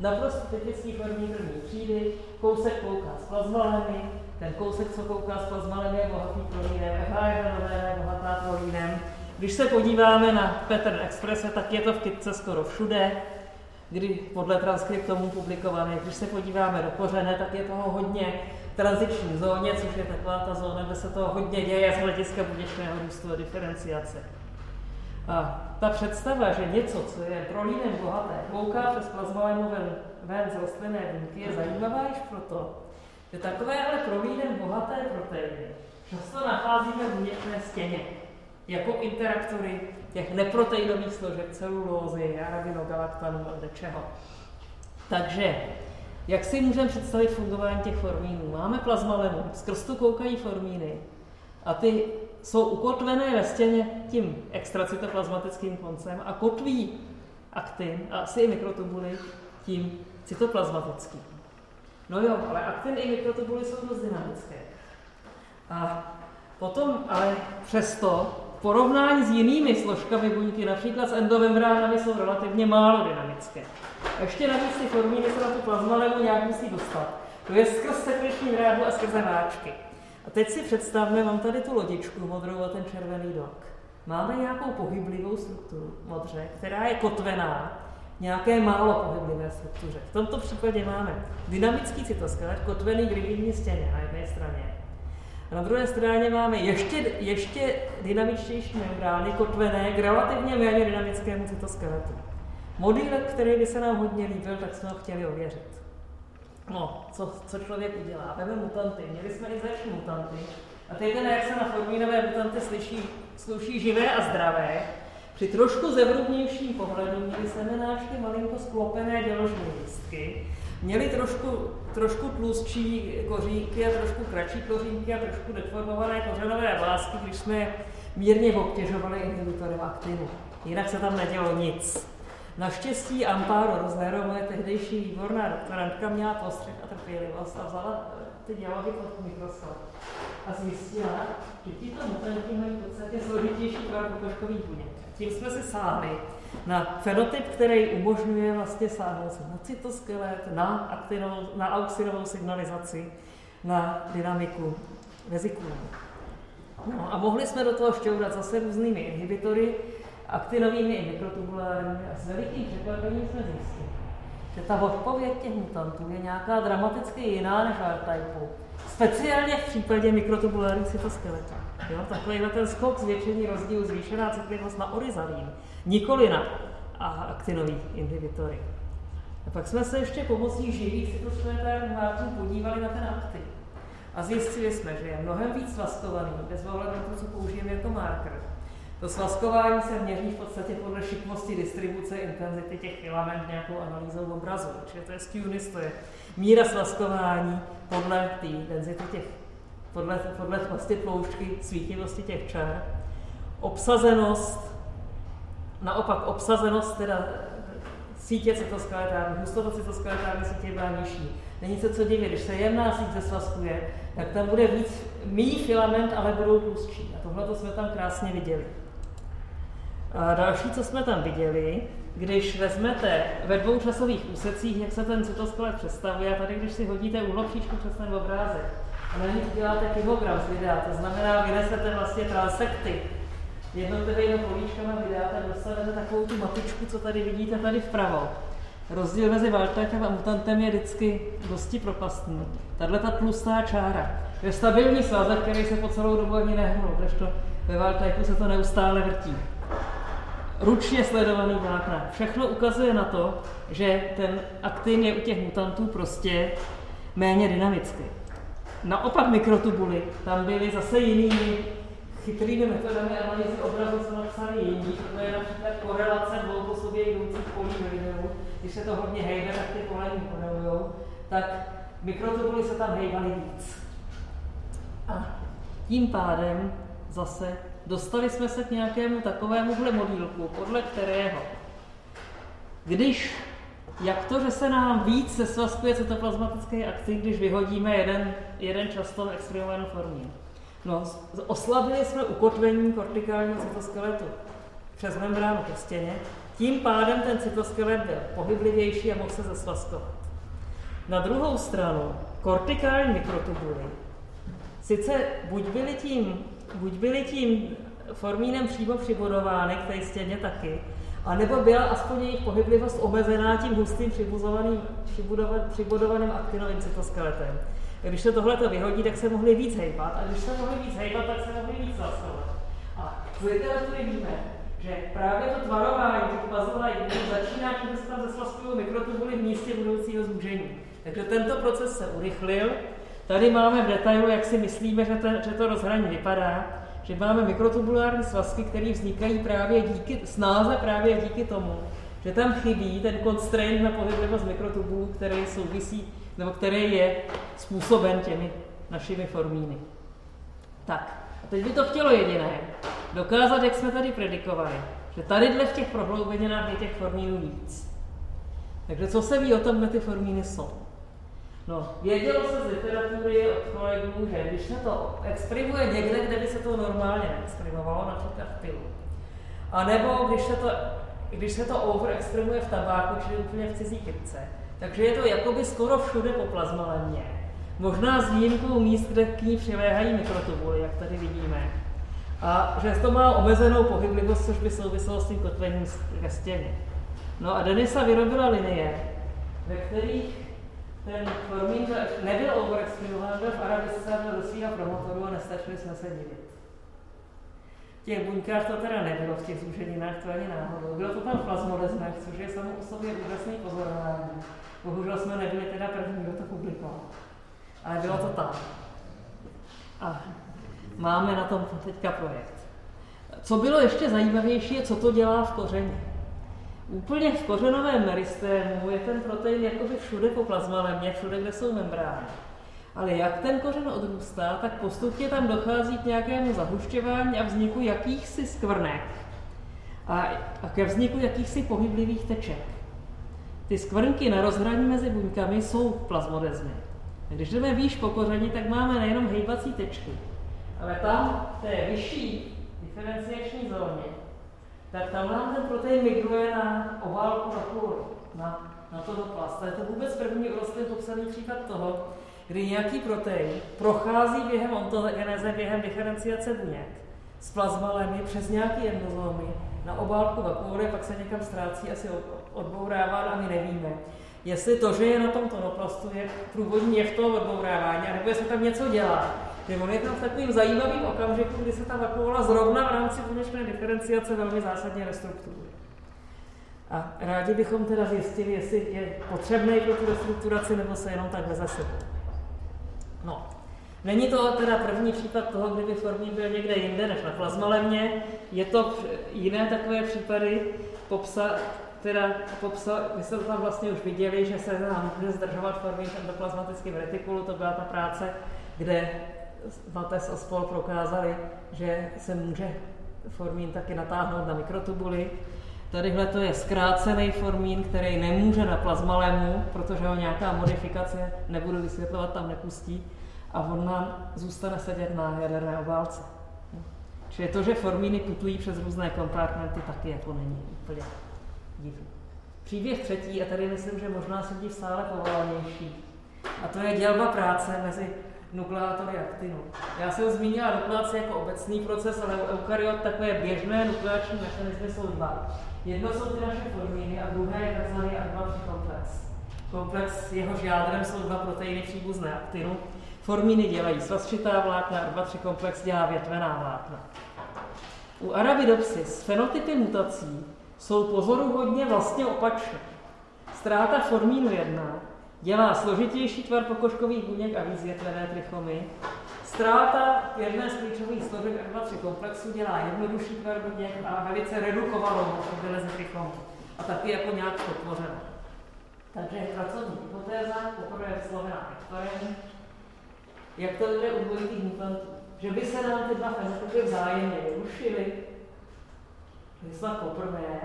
Naprosto typický formní první třídy, kousek kouká s plazmalemi, ten kousek, co kouká s plazmalemi, je bohatý prolínem, FH1 je bohatá prolínem. Když se podíváme na Pattern Express, tak je to v kytce skoro všude, kdy podle transkriptomů publikovaných, když se podíváme do kořene, tak je toho hodně transiční zóně, což je taková ta zóna, kde se toho hodně děje z hlediska buněčného růstu a diferenciace. A ta představa, že něco, co je prolínem bohaté, kouká přes plazmolému ven, ven z rostlinné buňky, je zajímavá již proto, že takovéhle prolínem bohaté proteiny často nacházíme v buněčné stěně, jako interaktory těch neproteinových složek celulózy, arabinogalaktanu a čeho. Takže jak si můžeme představit fungování těch formínů? Máme plazmalenů, skrz tu koukají formíny a ty jsou ukotvené ve stěně tím extracytoplazmatickým koncem a kotví aktin a asi i mikrotubuly tím cytoplazmatickým. No jo, ale aktin i mikrotubuly jsou dost dynamické. A potom, ale přesto, porovnání s jinými složkami buňky, například s endomembránami, jsou relativně málo dynamické. Ještě navíc ty formíny se na tu plazmalenu nějak musí dostat. To je skrz sekreční dráhu a skrze váčky. A teď si představme, mám tady tu lodičku modrou a ten červený dok. Máme nějakou pohyblivou strukturu modře, která je kotvená nějaké málo pohyblivé struktuře. V tomto případě máme dynamický cytoskelet, kotvený k rigidní stěně na jedné straně. A na druhé straně máme ještě, ještě dynamičtější membrány, kotvené k relativně méně dynamickému cytoskeletu. Model, který by se nám hodně líbil, tak jsme ho chtěli ověřit. No, co, co člověk udělá? Veme mutanty. Měli jsme i mutanty. A teď ten, jak se na formínové mutanty slyší, sluší živé a zdravé, Při trošku zevrubnějším pohledu měly semenáčky malinko sklopené děložní lístky, měly trošku, trošku tlustší kořínky a trošku kratší kořínky a trošku deformované kořenové vlásky, když jsme mírně obtěžovali inhibitorem aktinu. Jinak se tam nedělo nic. Naštěstí Amparo Rozlero, moje tehdejší výborná doktorantka, měla postřeh a trpělivost a vzala ty dělohy pod mikroskop a zjistila, že tito mutanti mají v podstatě složitější tvar buněk. Tím jsme se sáhli na fenotyp, který umožňuje vlastně sáhnout na cytoskelet, na, aktinovou, na auxinovou signalizaci, na dynamiku vezikulů. No a mohli jsme do toho šťourat zase různými inhibitory, aktinovými i mikrotubulárními a s velikým překvapením jsme zjistili, že ta odpověď těch mutantů je nějaká dramaticky jiná než R-typu. Speciálně v případě mikrotubulárních cytoskeletu. Jo, takovýhle ten skok zvětšení rozdíl, zvýšená citlivost na orizalín, nikoli na a aktinový inhibitory. A pak jsme se ještě pomocí živých máků podívali na ten aktiv. A zjistili jsme, že je mnohem víc svazkovaný, bez ohledu na to, co použijeme jako marker. To svazkování se měří v podstatě podle šikmosti distribuce intenzity těch filament nějakou analýzou obrazu. Čili to je skewness, to je míra svazkování podle té denzity těch, podle, podle vlastně tloušťky svítivosti těch čar. Obsazenost, naopak obsazenost teda sítě cytoskeletární, hustota cytoskeletární sítě byla nižší. Není se co divit, když se jemná síť zesvazkuje, tak tam bude víc, méně filament, ale budou tlustší. A tohle to jsme tam krásně viděli. A další, co jsme tam viděli, když vezmete ve dvou časových úsecích, jak se ten cytoskelet představuje, a tady když si hodíte úhlopříčku přes ten obrázek, a na nich děláte kilogram z videa, to znamená, vynesete vlastně transekty jednotlivými políčkami videa, tak dostanete takovou tu matičku, co tady vidíte tady vpravo. Rozdíl mezi Wildtypem a mutantem je vždycky dosti propastný. Tahle ta tlustá čára je stabilní svazek, který se po celou dobu ani nehnul, to ve Wildtypeu se to neustále vrtí. Ručně sledovaný vlákna. Všechno ukazuje na to, že ten aktin je u těch mutantů prostě méně dynamický. Naopak mikrotubuly, tam byly zase jinými chytrými metodami analýzy obrazu jsou napsány jiní, to je například korelace dvou po sobě jdoucích polí video, když se to hodně hejbe, tak ty polení korelují, tak mikrotubuly se tam hejbaly víc. A tím pádem zase dostali jsme se k nějakému takovémuhle modílku, podle kterého, když jak to, že se nám víc sesvazkuje cytoplazmatický aktiv, když vyhodíme jeden, jeden často exprimovanou formí. No, oslabili jsme ukotvení kortikálního cytoskeletu přes membránu ke stěně, tím pádem ten cytoskelet byl pohyblivější a mohl se zesvazkovat. Na druhou stranu, kortikální mikrotubuly sice buď byly tím, buď byly tím formínem přímo přibudovány k té stěně taky, anebo byla aspoň jejich pohyblivost omezená tím hustým přibudovaným aktinovým cytoskeletem. Když se tohle to vyhodí, tak se mohli víc hejbat, a když se mohli víc hejbat, tak se mohli víc zastavovat. A z literatury víme, že právě to tvarování těch puzzle začíná, když se tam zesvazkují mikrotubuly v místě budoucího zúžení. Takže tento proces se urychlil. Tady máme v detailu, jak si myslíme, že to, že to rozhraní vypadá, že máme mikrotubulární svazky, které vznikají právě díky, snáze právě díky tomu, že tam chybí ten constraint na pohyblivost mikrotubulů, který souvisí nebo který je způsoben těmi našimi formíny. Tak, a teď by to chtělo jediné. Dokázat, jak jsme tady predikovali, že tady v těch prohloubeninách je těch formínů víc. Takže co se ví o tom, kde ty formíny jsou? No, vědělo se z literatury od kolegů, že když se to exprimuje někde, kde by se to normálně neexprimovalo, například v pilu, a nebo když se to, když se to overexprimuje v tabáku, čili úplně v cizí kypce, takže je to jakoby skoro všude po plazmalemě. Možná s výjimkou míst, kde k ní přiléhají mikrotubuly, jak tady vidíme. A že to má omezenou pohyblivost, což by souviselo s tím kotvením ke stěně. No a Denisa vyrobila linie, ve kterých ten formín nebyl overexprimován, byl v arabisce byl do svého promotoru a nestačili jsme se divit. Těch buňkách to teda nebylo v těch zúženinách, to ani náhodou. Bylo to tam v plazmodezmech, což je samo o sobě úžasný pozorování. Bohužel jsme nebyli teda první, kdo to publikoval. Ale bylo to tam. A máme na tom teďka projekt. co bylo ještě zajímavější, je, co to dělá v kořeni. Úplně v kořenovém meristému je ten protein jakoby všude po plazmalemě, všude, kde jsou membrány. Ale jak ten kořen odrůstá, tak postupně tam dochází k nějakému zahušťování a vzniku jakýchsi skvrnek a, ke vzniku jakýchsi pohyblivých teček. Ty skvrnky na rozhraní mezi buňkami jsou plazmodezmy. Když jdeme výš po koření, tak máme nejenom hejbací tečky, ale tam v té vyšší diferenciační zóně, tak tam nám ten protein migruje na obálku vakuoly, na, na to plast. To je to vůbec první rostlin popsaný případ toho, kdy nějaký protein prochází během ontogeneze, během diferenciace buněk s plazmalemi přes nějaký endozómy na obálku vakuoly, pak se někam ztrácí, asi odbourává a my nevíme. Jestli to, že je na tom tonoplastu, je průvodní jev toho odbourávání, nebo jestli tam něco dělá. Že on je tam v takovým zajímavým okamžiku, kdy se ta vakuola zrovna v rámci buněčné diferenciace velmi zásadně restrukturuje. A rádi bychom teda zjistili, jestli je potřebný pro tu restrukturaci, nebo se jenom tak veze sebou. No, Není to teda první případ toho, kdyby formín byl někde jinde než na plazmalemě. Je to jiné takové případy popsa, teda popsa, vy jste to tam vlastně už viděli, že se nám může zdržovat formín v endoplazmatickém retikulu, to byla ta práce, kde a spol prokázali, že se může formín taky natáhnout na mikrotubuly. Tadyhle to je zkrácený formín, který nemůže na plazmalému, protože ho nějaká modifikace, nebudu vysvětlovat, tam nepustí, a on nám zůstane sedět na jaderné obálce. Čili to, že formíny putují přes různé kompartmenty, taky jako není úplně divný. Příběh třetí, a tady myslím, že možná sedí stále povolenější, a to je dělba práce mezi nukleátory aktinu. Já jsem zmínila nukleaci jako obecný proces, ale u eukaryot takové běžné nukleační mechanismy jsou dva. Jedno jsou ty naše formíny a druhé je tzv. advanced komplex. Komplex, jehož jádrem jsou dva proteiny příbuzné aktinu. Formíny dělají svazčitá vlákna a 2-3 komplex dělá větvená vlákna. U Arabidopsis fenotypy mutací jsou pozoruhodně vlastně opačné. Ztráta formínu 1 dělá složitější tvar pokožkových buněk a víc větvené trichomy. Ztráta jedné z klíčových složek R2-3 komplexu dělá jednodušší tvar buněk a velice redukovanou mobilezi trichomy. A taky jako nějak podpořeno. Takže pracovní hypotéza, poprvé vyslovená ektorem, jak to jde u dvojitých mutantů. Že by se nám ty dva fenotypy vzájemně vyrušily, to je poprvé,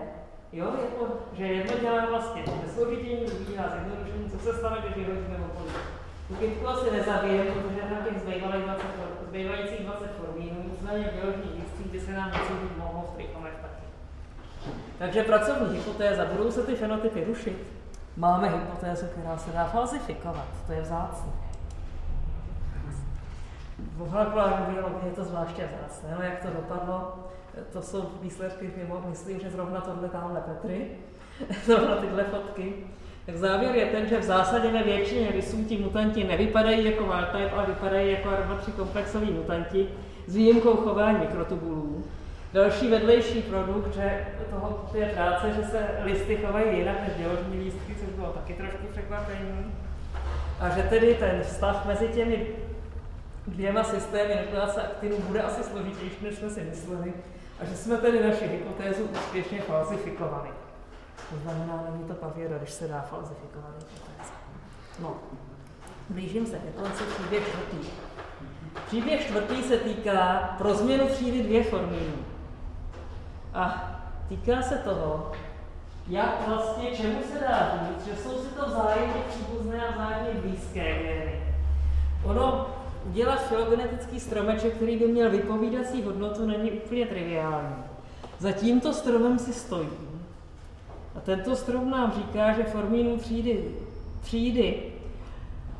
jo, jako, že jedno dělá vlastně nesložitění, druhý dělá zjednodušení, co se stane, když vyhodíme okolí. Tu kytku asi nezabijeme, protože na těch zbývajících 20, zbývajících 20 formínů, nicméně v biologických discích by se nám něco být mohlo v taky. Takže pracovní hypotéza, budou se ty fenotypy rušit? Máme hypotézu, která se dá falsifikovat, to je vzácné. V biologii je to zvláště vzácné. No, jak to dopadlo, to jsou výsledky, myslím, že zrovna tohle tamhle Petry, [laughs] zrovna tyhle fotky. Tak závěr je ten, že v zásadě ve většině rysů ti mutanti nevypadají jako wild type, ale vypadají jako R3 komplexoví mutanti s výjimkou chování mikrotubulů. Další vedlejší produkt že toho je práce, že se listy chovají jinak než děložní lístky, což bylo taky trošku překvapení. A že tedy ten vztah mezi těmi dvěma systémy nukleace aktinu bude asi složitější, než jsme si mysleli, a že jsme tedy naši hypotézu úspěšně falsifikovali. To znamená, není to pavěra, když se dá falsifikovat hypotéza. No, blížím se ke konci příběh čtvrtý. Příběh čtvrtý se týká pro změnu třídy dvě formíny. A týká se toho, jak vlastně, čemu se dá říct, že jsou si to vzájemně příbuzné a vzájemně blízké gény. Ono udělat filogenetický stromeček, který by měl vypovídací hodnotu, není úplně triviální. Za tímto stromem si stojí. A tento strom nám říká, že formínů třídy, třídy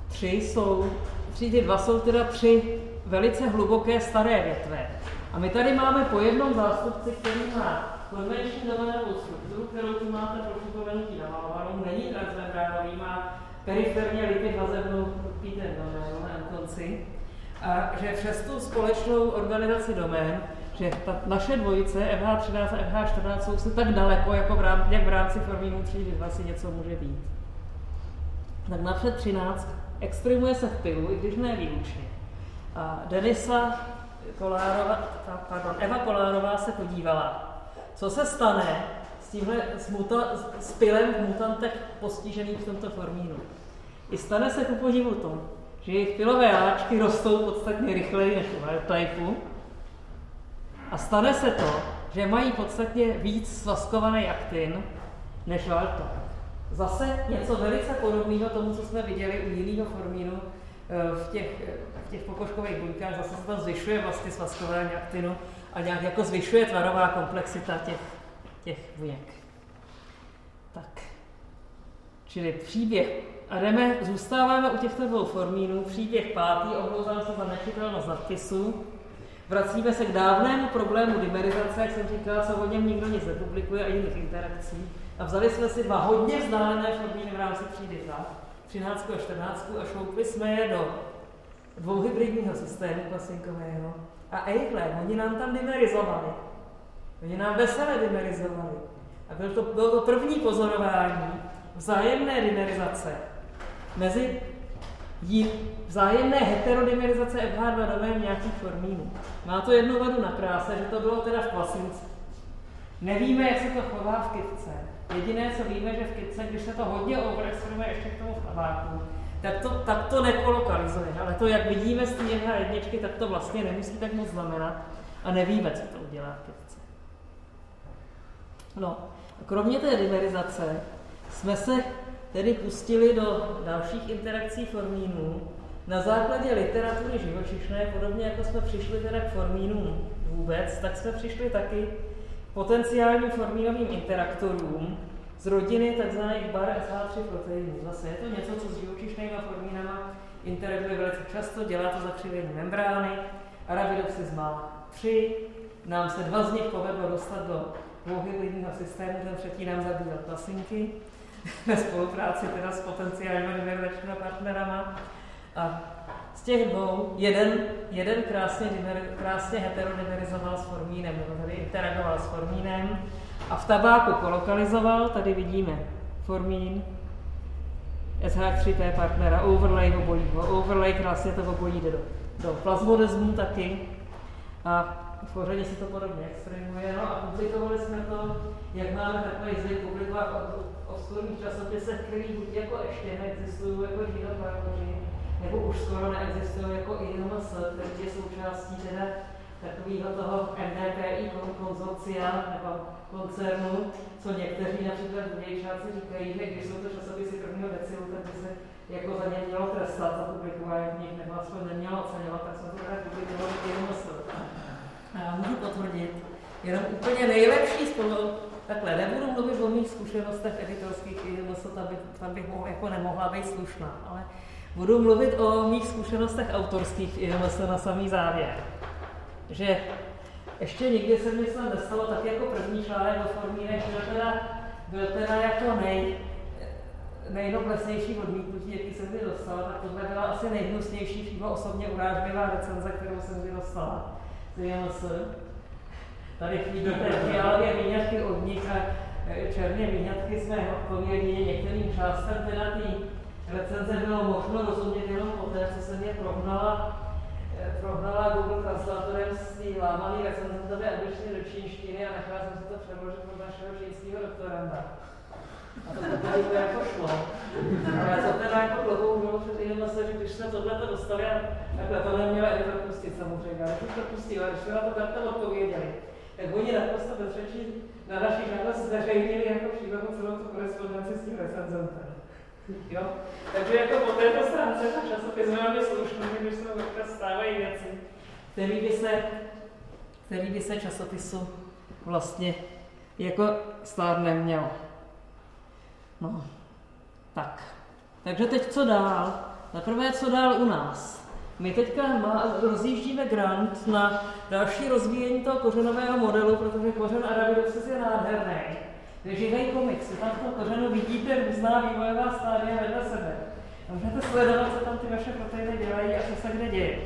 tři jsou, třídy dva jsou teda tři velice hluboké staré větve. A my tady máme po jednom zástupci, který má konvenční domenovou strukturu, kterou tu máte trošku povenutí namalovanou, není transmembránový, má periferně lipid vazebnou ten konci a že přes tu společnou organizaci domén, že ta naše dvojice FH13 a FH14 jsou se tak daleko, jako v rámci, jak v rámci formínu třídy vlastně něco může být. Tak napřed 13 exprimuje se v pilu, i když ne výlučně. A Denisa Kolárová, pardon, Eva Kolárová se podívala, co se stane s tímhle s, muta, s pilem v mutantech postižených v tomto formínu. I stane se ku podivu to, že jejich pilové láčky rostou podstatně rychleji než u typeu a stane se to, že mají podstatně víc svaskovaný aktin než wild Zase něco velice podobného tomu, co jsme viděli u jiného formínu eh, v těch, v těch pokožkových buňkách. Zase se tam zvyšuje vlastně svazkování aktinu a nějak jako zvyšuje tvarová komplexita těch, těch buněk. Tak. Čili příběh. A jdeme, zůstáváme u těchto dvou formínů. Příběh pátý, omlouvám se za nečitelnost nadpisu. Vracíme se k dávnému problému dimerizace, jak jsem říkala, co o něm nikdo nic nepublikuje a jiných interakcí. A vzali jsme si dva hodně vzdálené formíny v rámci třídy 2, 13 a 14 a šoupli jsme je do dvouhybridního systému klasinkového. A ejhle, oni nám tam dimerizovali. Oni nám veselé dimerizovali. A byl to, bylo to první pozorování vzájemné dimerizace mezi vzájemné heterodimerizace FH2 domén nějakých formínů. Má to jednu vadu na kráse, že to bylo teda v klasince. Nevíme, jak se to chová v kytce. Jediné, co víme, že v kytce, když se to hodně overexponuje ještě k tomu v tak to, tak to nekolokalizuje. Ale to, jak vidíme z té jedničky, tak to vlastně nemusí tak moc znamenat a nevíme, co to udělá v kytce. No, kromě té dimerizace jsme se tedy pustili do dalších interakcí formínů na základě literatury živočišné, podobně jako jsme přišli teda k formínům vůbec, tak jsme přišli taky potenciálním formínovým interaktorům z rodiny tzv. bar SH3 proteinů. Zase je to něco, co s živočišnými formínama interaguje velice často, dělá to zakřivení membrány. Arabidopsis má tři, nám se dva z nich povedlo dostat do dvouhybridního systému, ten třetí nám zabíjel klasinky [laughs] ve spolupráci teda s potenciálními diverzačními partnerama. A z těch dvou, jeden, jeden krásně, krásně heterodimerizoval s formínem, nebo tady interagoval s formínem a v tabáku kolokalizoval, tady vidíme formín, SH3P partnera, overlay obojího, overlay krásně to obojí jde do, do plazmodezmu taky a v pořadě se to podobně extrémuje. No a publikovali jsme to, jak máme takový zvyk publikovat obskurních časopisech, který buď jako ještě neexistují jako žinoparkoři, nebo už skoro neexistují jako INMS, který je součástí teda takového toho MDPI konzorcia nebo koncernu, co někteří například dějčáci říkají, že když jsou to časopisy prvního decilu, tak by se jako za ně mělo trestat za publikování v nich, nebo aspoň nemělo oceňovat, tak jsme to tak publikovali INMS. Já můžu potvrdit, jenom úplně nejlepší spolu, takhle, nebudu mluvit o mých zkušenostech editorských INMS, tam bych, tam bych jako nemohla být slušná, ale budu mluvit o mých zkušenostech autorských IMS na samý závěr. Že ještě nikdy se mi snad nestalo tak jako první článek o formínech, byl teda, byl teda jako nej, nejnoblesnější odmítnutí, jaký jsem kdy dostala, tak tohle byla asi nejhnusnější, přímo osobně urážlivá recenze, kterou jsem kdy dostala IMS. Tady do té fialové výňatky od nich a e, černé výňatky jsme odpověděli některým částem teda tý recenze bylo možno rozumět jenom poté, co jsem je prohnala, eh, prohnala Google Translatorem z té lámané recenzentové angličtiny do čínštiny a nechala jsem si to přeložit od našeho čínského doktoranda. A to poté to jako šlo. A já jsem teda jako dlouhou dobu předtím se, že když jsme tohle to dostali, a takhle to neměla editor pustit samozřejmě, ale to pustila, když jsme na to takhle odpověděli, tak oni naprosto bezřečí na naší žádost zveřejnili jako příběhu celou tu korespondenci s tím recenzentem. Jo? Takže jako po této stránce ta časopis velmi slušný, když se občas stávají věci, který by se, který by se časopisu vlastně jako stát neměl. No, tak. Takže teď co dál? Za prvé, co dál u nás? My teďka rozjíždíme grant na další rozvíjení toho kořenového modelu, protože kořen Arabidopsis je nádherný živý komiks. Tam v tom kořenu vidíte různá vývojová stádia vedle sebe. A můžete sledovat, co tam ty vaše proteiny dělají a co se kde děje.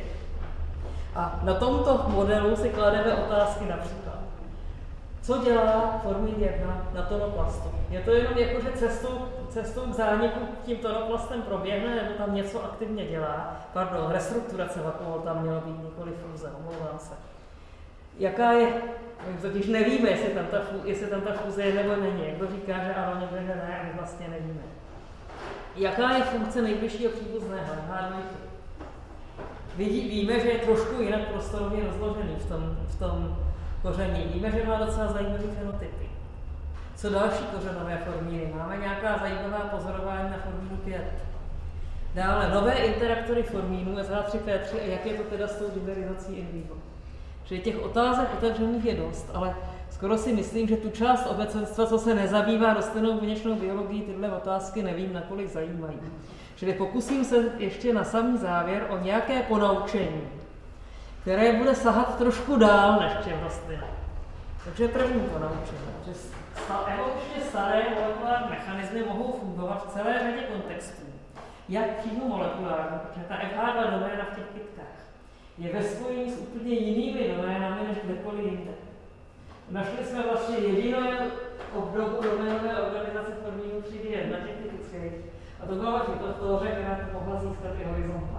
A na tomto modelu si klademe otázky například. Co dělá Formín 1 na tonoplastu? Je to jenom jako, že cestou, cestou k zániku tím tonoplastem proběhne, nebo tam něco aktivně dělá? Pardon, restrukturace vakuol tam mělo být, nikoli fúze, omlouvám se. Jaká je, totiž nevíme, jestli tam ta, jestli tam ta fúze je nebo není. Někdo říká, že ano, někdo, že ne, my vlastně nevíme. Jaká je funkce nejbližšího příbuzného H2? Vidí, víme, že je trošku jinak prostorově rozložený v tom, v tom koření. Víme, že má docela zajímavé fenotypy. Co další kořenové formíny? Máme nějaká zajímavá pozorování na formínu 5. Dále nové interaktory formínů SH3P3 a jak je to teda s tou dimerizací in vivo. Že těch otázek otevřených je dost, ale skoro si myslím, že tu část obecenstva, co se nezabývá rostlinnou buněčnou biologií, tyhle otázky nevím, nakolik zajímají. Čili pokusím se ještě na samý závěr o nějaké ponaučení, které bude sahat trošku dál než těm rostlinám. Takže první ponaučení, že evolučně staré molekulární mechanismy mohou fungovat v celé řadě kontextů. Jak přímo molekulární, protože ta FH2 doména v těch kytkách je ve spojení s úplně jinými doménami než kdekoliv jinde. Našli jsme vlastně jedinou obdobu doménové organizace formínu třídy 1 těch typických. A to byla fitotóře, která mohla získat i horizontálně.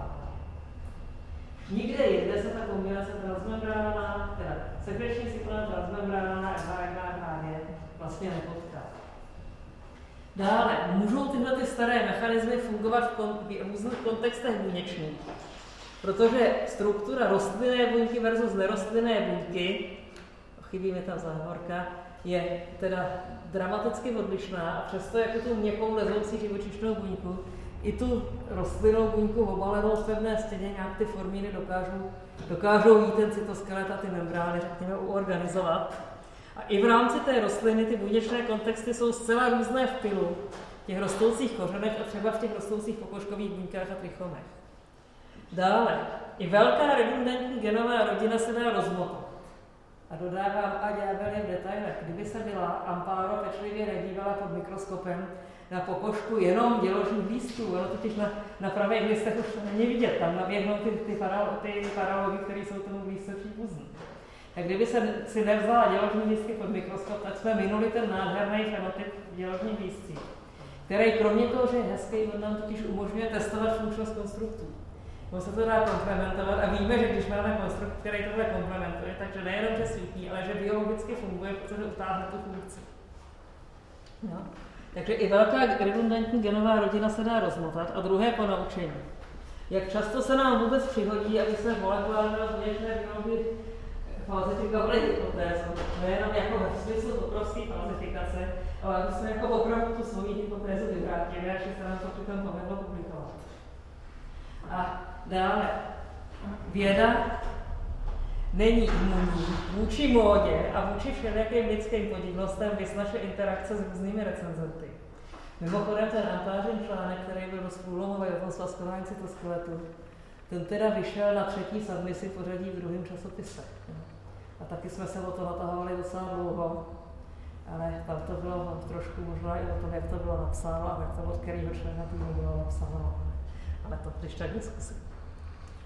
Nikde jinde se ta kombinace transmembrána, teda sekreční cyklon transmembrána na FH1 vlastně nepotká. Dále, můžou tyhle ty staré mechanismy fungovat v, kon, v různých kontextech buněčných, protože struktura rostlinné buňky versus nerostlinné buňky, chybí mi tam záhorka, je teda dramaticky odlišná a přesto jako tu měkkou lezoucí živočišnou buňku i tu rostlinnou buňku obalenou v pevné stěně nějak ty formíny dokážou, dokážou jí ten cytoskelet a ty membrány, řekněme, uorganizovat. A i v rámci té rostliny ty buněčné kontexty jsou zcela různé v pilu, těch rostoucích kořenech a třeba v těch rostoucích pokožkových buňkách a trichomech. Dále, i velká redundantní genová rodina se dá rozmotat. A dodávám, a ďábel je v detailech. Kdyby se byla Amparo pečlivě nedívala pod mikroskopem na pokožku jenom děložních lístků, ono totiž na, na pravých listech už není vidět, tam naběhnou ty, ty, paral, ty paralogy, které jsou tomu blízce příbuzní. Tak kdyby se si nevzala děložní lístky pod mikroskop, tak jsme minuli ten nádherný fenotyp děložních lístků, který kromě toho, že je hezký, on nám totiž umožňuje testovat funkčnost konstruktů. On se to dá komplementovat a víme, že když máme konstrukt, který tohle komplementuje, takže nejenom, že svítí, ale že biologicky funguje, protože utáhne tu funkci. No. Takže i velká redundantní genová rodina se dá rozmotat. A druhé ponaučení. Jak často se nám vůbec přihodí, aby se molekulární buněčné biologii falzifikovali hypotézu, nejenom jako ve smyslu obrovské falzifikace, ale aby jsme jako opravdu tu svoji hypotézu vyvrátili že se nám to přitom povedlo publikovat. A dále, věda není imunní vůči módě a vůči všelijakým lidským podivnostem, vys naše interakce s různými recenzenty. Mimochodem ten Ampářin článek, který byl dost průlomový o tom svazkování cytoskeletu, ten teda vyšel na třetí submisi pořadí v druhém časopise. A taky jsme se o to natahovali docela dlouho, ale tam to bylo trošku možná i o tom, jak to bylo napsáno a jak to od kterého člena týmu bylo napsáno. Ale to když tak diskusi.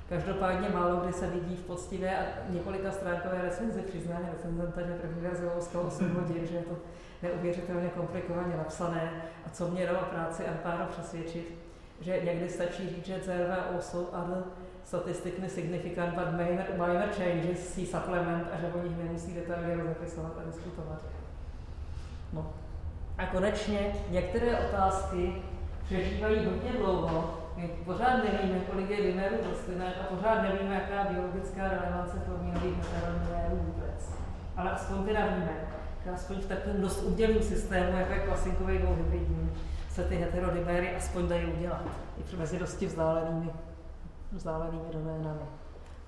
Každopádně málo kdy se vidí v poctivé a několika stránkové recenzi přiznání recenzenta, že první verze bylo 108 hodin, že je to neuvěřitelně komplikovaně napsané. A co mě dalo práci Amparo přesvědčit, že někdy stačí říct, že CRV also other statistically significant but minor, minor changes see supplement a že o nich nemusí detailně rozepisovat a diskutovat. No. A konečně některé otázky přežívají hodně dlouho, my pořád nevíme, kolik je dimerů v a pořád nevíme, jaká biologická relevance formulových heterodimérů vůbec. Ale aspoň teda víme, aspoň v takovém dost udělým systému, jako je klasinkový dvouhybridní, se ty heterodiméry aspoň dají udělat. I mezi dosti vzdálenými, vzdálenými doménami.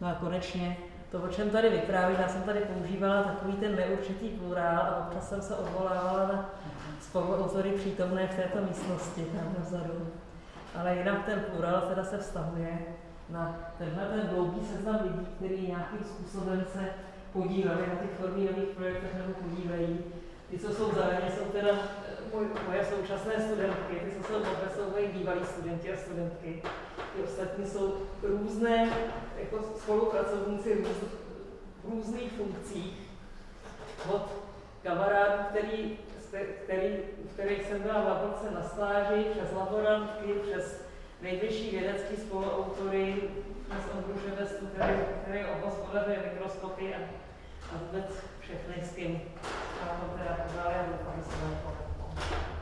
No a konečně to, o čem tady vyprávím, já jsem tady používala takový ten neurčitý plurál a občas jsem se odvolávala na spoluautory přítomné v této místnosti, tam vzadu ale jinak ten plural teda se vztahuje na tenhle ten dlouhý seznam lidí, který nějakým způsobem se podíleli na těch formínových projektech nebo podílejí. Ty, co jsou zeleně, jsou teda eh, moje současné studentky, ty, co jsou modré, jsou moji bývalí studenti a studentky. Ty ostatní jsou různé jako spolupracovníci růz, různých funkcích od který, který, v kterých jsem byla v laborce na stáži, přes laborantky, přes nejbližší vědecký spoluautory, přes Ondru Ševestu, který, který obhospodařuje mikroskopy a, a vůbec všechny, s kým to teda poznali a doufám, že se vám.